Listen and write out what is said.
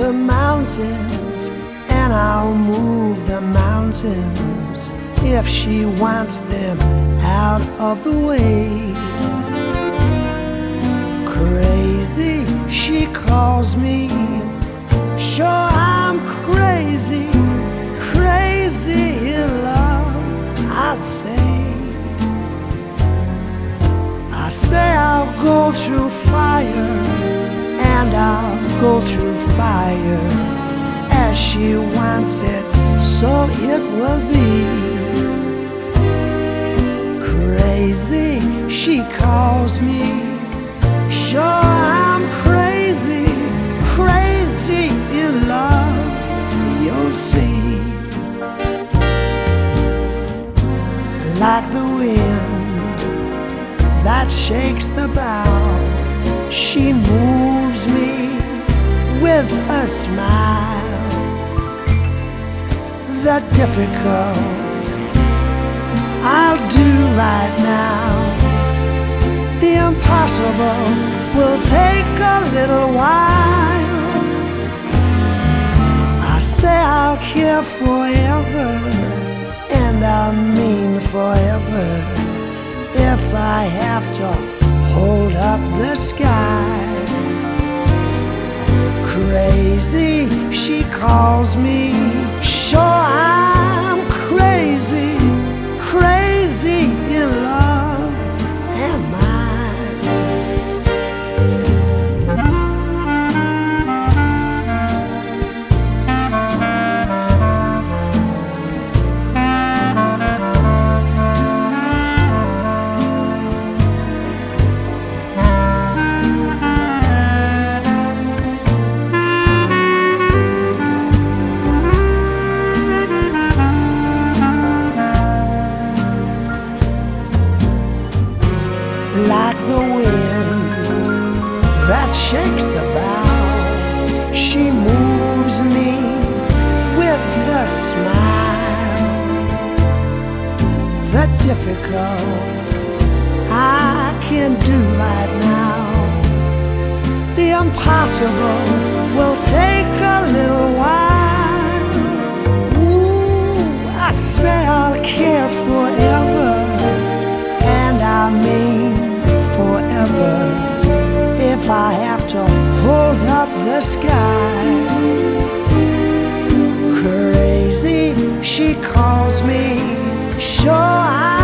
the mountains and I'll move the mountains if she wants them out of the way. Crazy, she calls me. Sure, I'm crazy, crazy in love, I'd say. I say I'll go through fire and I'll go through fire as she wants it, so it will be. Crazy, she calls me. Sure, I'm crazy, crazy in love, you'll see. Like the wind that shakes the bough, she moves me with a smile. The difficult I'll do right now. The impossible will take a little while. I say I'll care forever, and I mean forever. If I have to hold up the sky. Crazy, she calls me. Sure, I'm crazy, like the wind that shakes the bough. She moves me with a smile. The difficult I can do right now. The impossible will take a little while. Ooh, I say I'll care I have to hold up the sky, crazy, she calls me. Sure, I